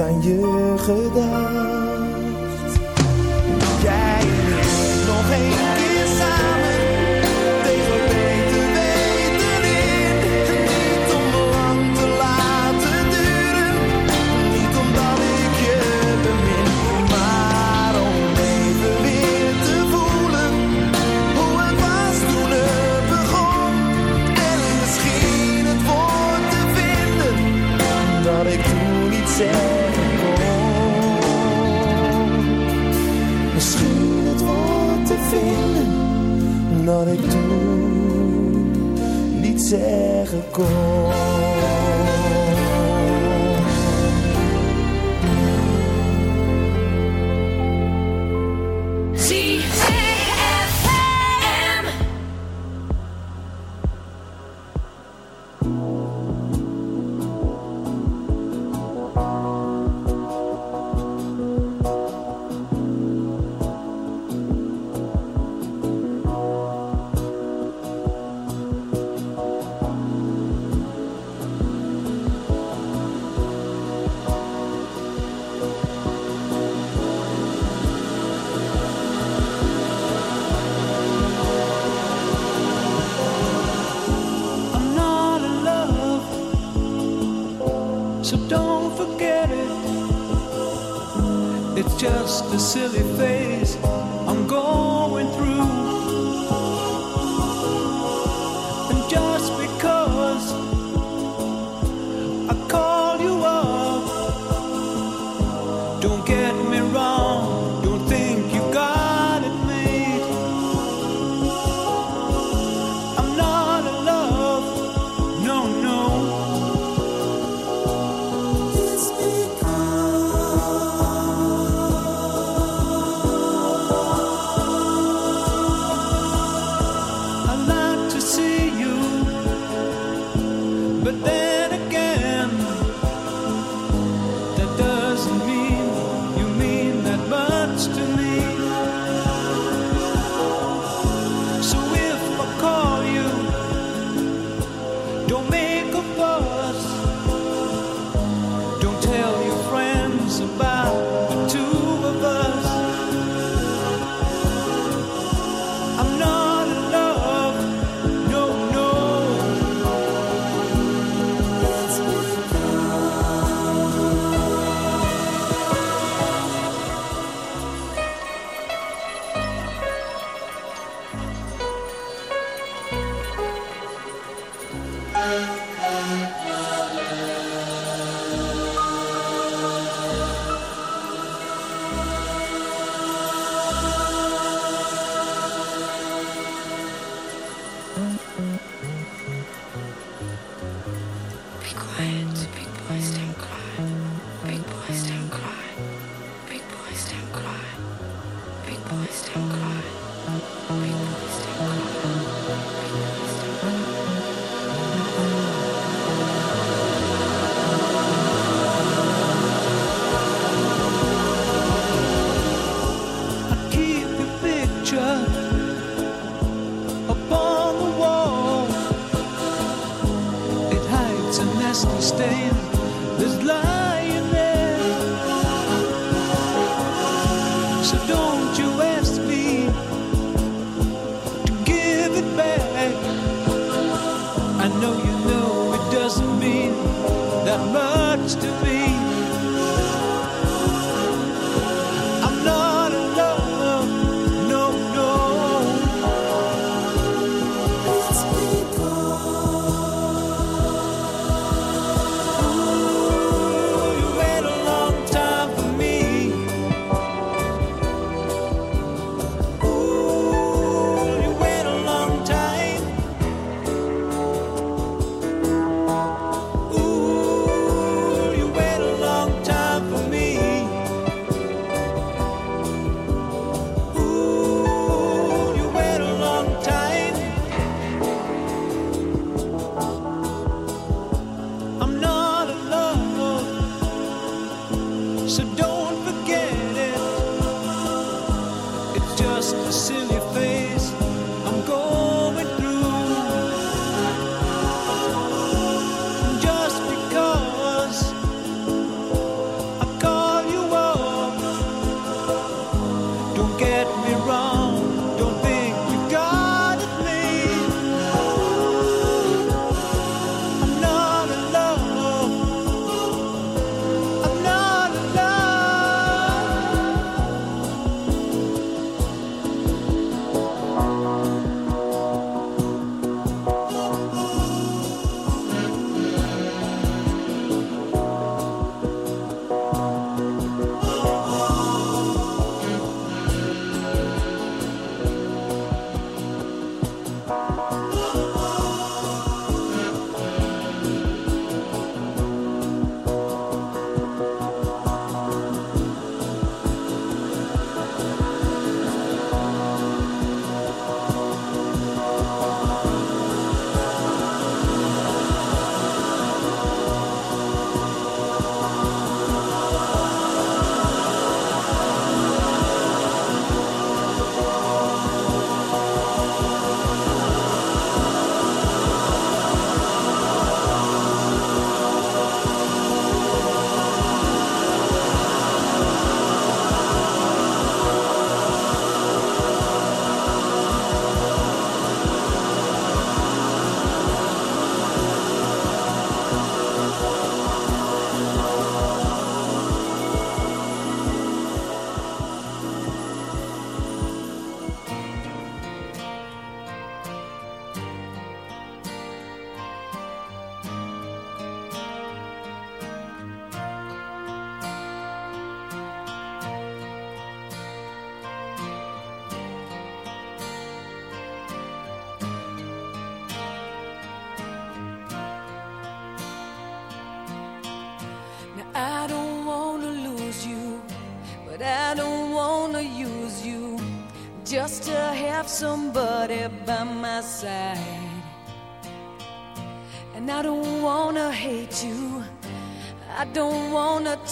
Aan je gedacht. silly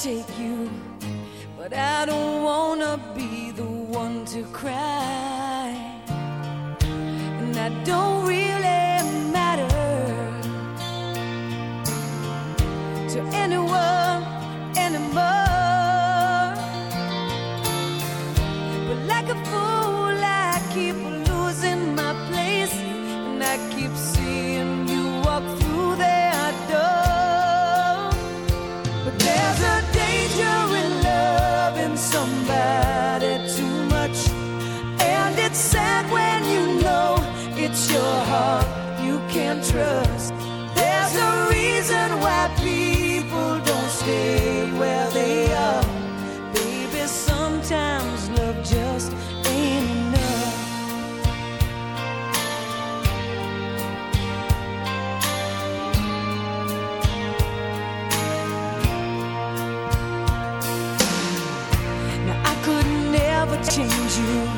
take you, but I don't wanna be the one to cry. And I don't really matter to anyone where they are. Baby, sometimes love just ain't enough. Now, I could never change you.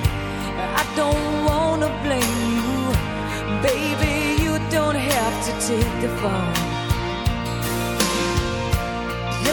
I don't wanna blame you, baby you don't have to take the fall.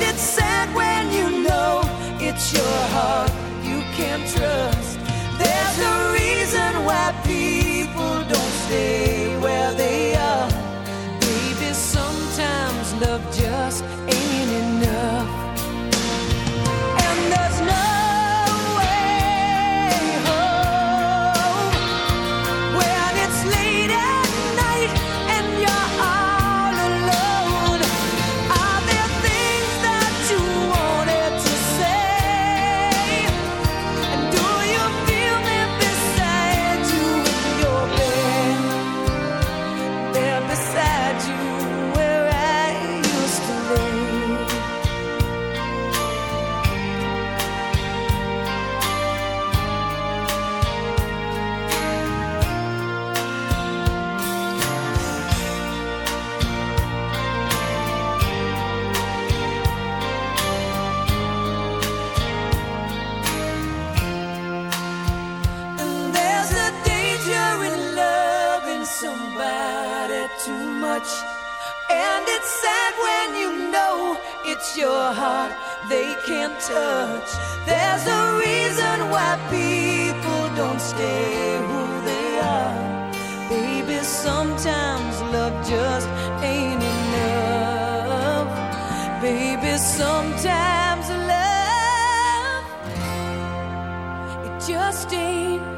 And it's sad when you know it's your heart you can't trust. There's a reason why people don't stay. can't touch. There's a reason why people don't stay who they are. Baby, sometimes love just ain't enough. Baby, sometimes love, it just ain't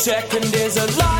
second is a lie.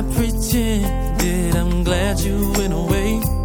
I pretended I'm glad you went away.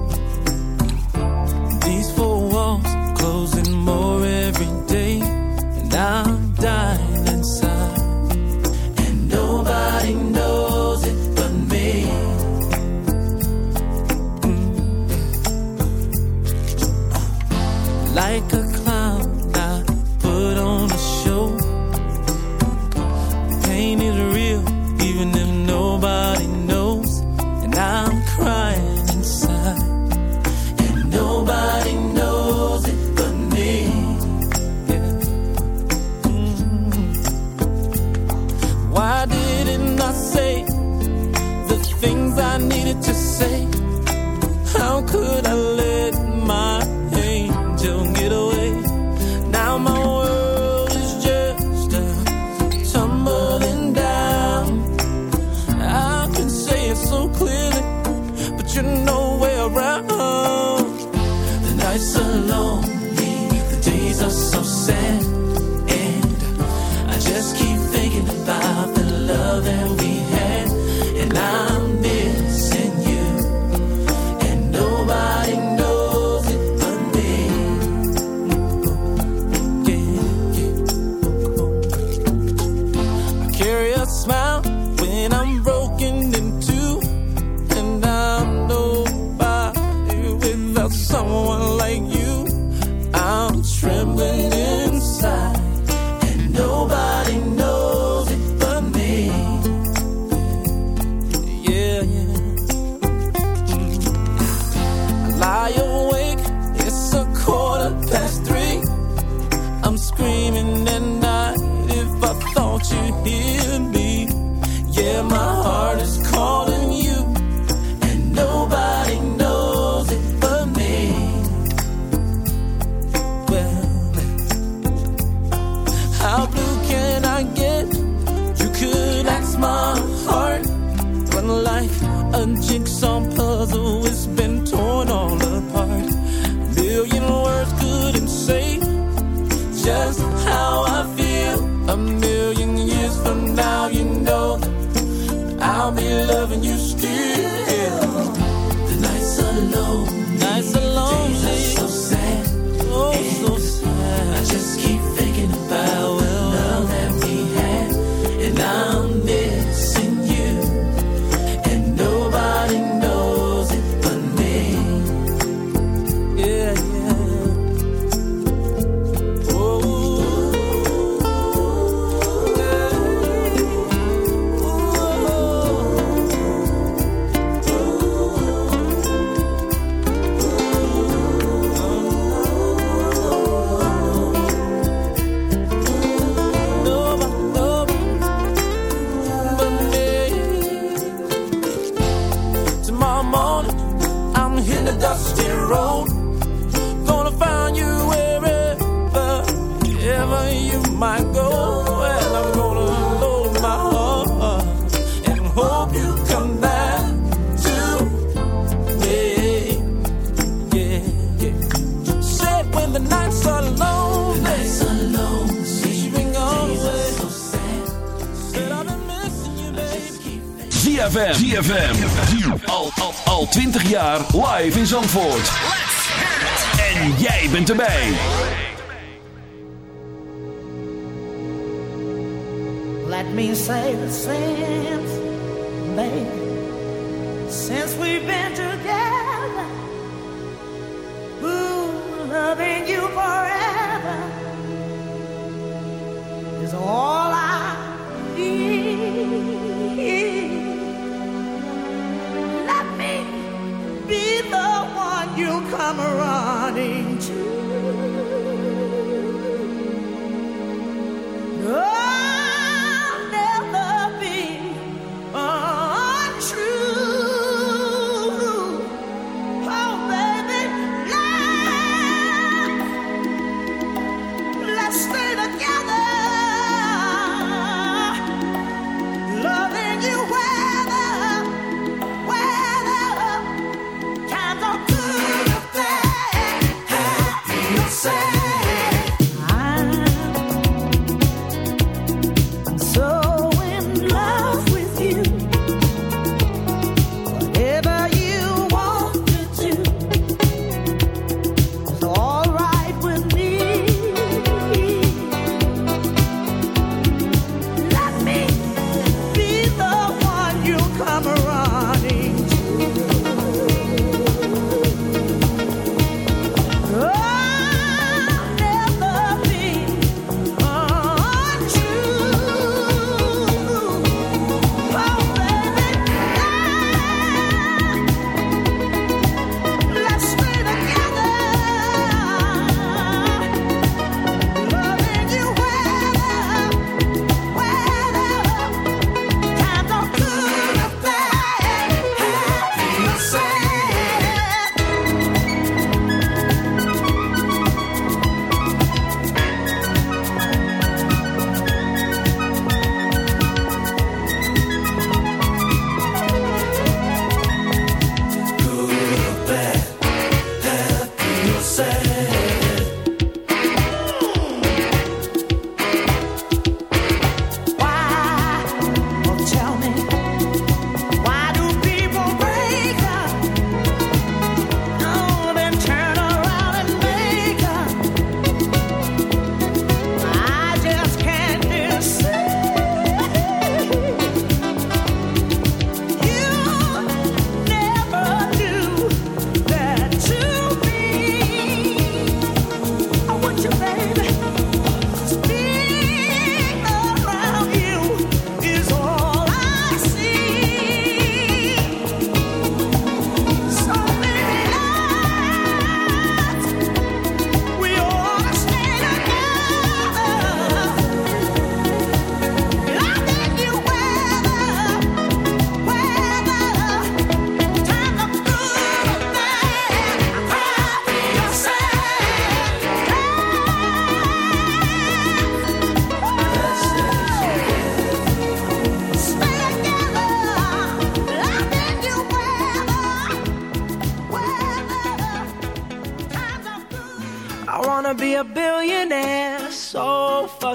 ZFM. Al, al, al 20 jaar live in Zandvoort. En jij bent erbij. Let me say the same, baby. Since we've been together. Ooh, loving you forever. Is all I you come running to.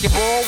basketball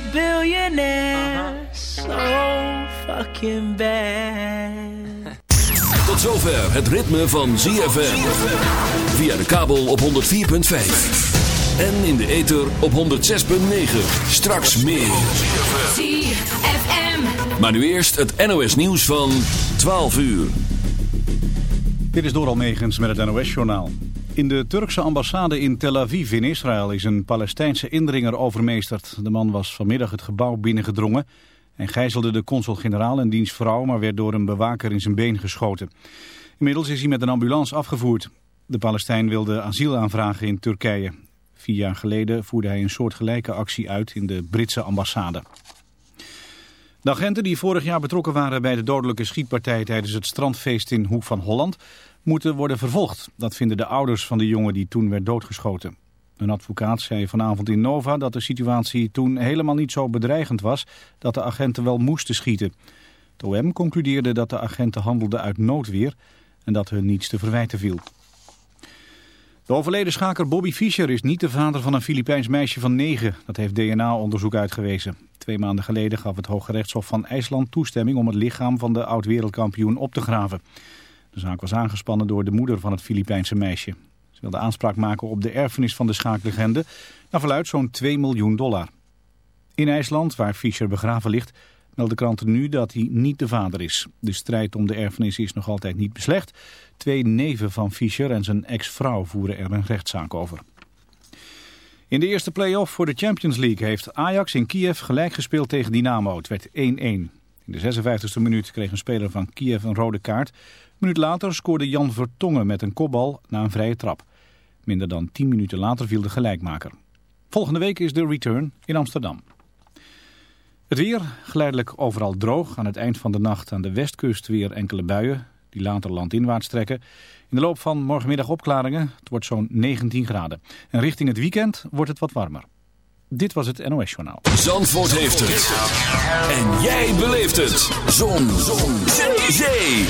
a billionaire so fucking bad. Tot zover het ritme van ZFM. Via de kabel op 104.5. En in de ether op 106.9. Straks meer. ZFM. Maar nu eerst het NOS nieuws van 12 uur. Dit is Doral Megens met het NOS-journaal. In de Turkse ambassade in Tel Aviv in Israël is een Palestijnse indringer overmeesterd. De man was vanmiddag het gebouw binnengedrongen en gijzelde de consul-generaal en diens vrouw, maar werd door een bewaker in zijn been geschoten. Inmiddels is hij met een ambulance afgevoerd. De Palestijn wilde asiel aanvragen in Turkije. Vier jaar geleden voerde hij een soortgelijke actie uit in de Britse ambassade. De agenten die vorig jaar betrokken waren bij de dodelijke schietpartij tijdens het strandfeest in Hoek van Holland moeten worden vervolgd. Dat vinden de ouders van de jongen die toen werd doodgeschoten. Een advocaat zei vanavond in Nova dat de situatie toen helemaal niet zo bedreigend was dat de agenten wel moesten schieten. Het OM concludeerde dat de agenten handelden uit noodweer en dat hun niets te verwijten viel. De overleden schaker Bobby Fischer is niet de vader van een Filipijns meisje van negen. Dat heeft DNA-onderzoek uitgewezen. Twee maanden geleden gaf het Hoge Rechtshof van IJsland toestemming om het lichaam van de oud-wereldkampioen op te graven. De zaak was aangespannen door de moeder van het Filipijnse meisje. Ze wilde aanspraak maken op de erfenis van de schaaklegende, naar verluidt zo'n 2 miljoen dollar. In IJsland, waar Fischer begraven ligt, melden kranten nu dat hij niet de vader is. De strijd om de erfenis is nog altijd niet beslecht. Twee neven van Fischer en zijn ex-vrouw voeren er een rechtszaak over. In de eerste play-off voor de Champions League heeft Ajax in Kiev gelijk gespeeld tegen Dynamo. Het werd 1-1. In de 56e minuut kreeg een speler van Kiev een rode kaart. Een minuut later scoorde Jan Vertongen met een kopbal na een vrije trap. Minder dan 10 minuten later viel de gelijkmaker. Volgende week is de return in Amsterdam. Het weer, geleidelijk overal droog. Aan het eind van de nacht aan de westkust weer enkele buien, die later landinwaarts trekken. In de loop van morgenmiddag opklaringen. Het wordt zo'n 19 graden. En richting het weekend wordt het wat warmer. Dit was het NOS Journaal. Zandvoort heeft het. En jij beleeft het. Zon. Zon. Zee.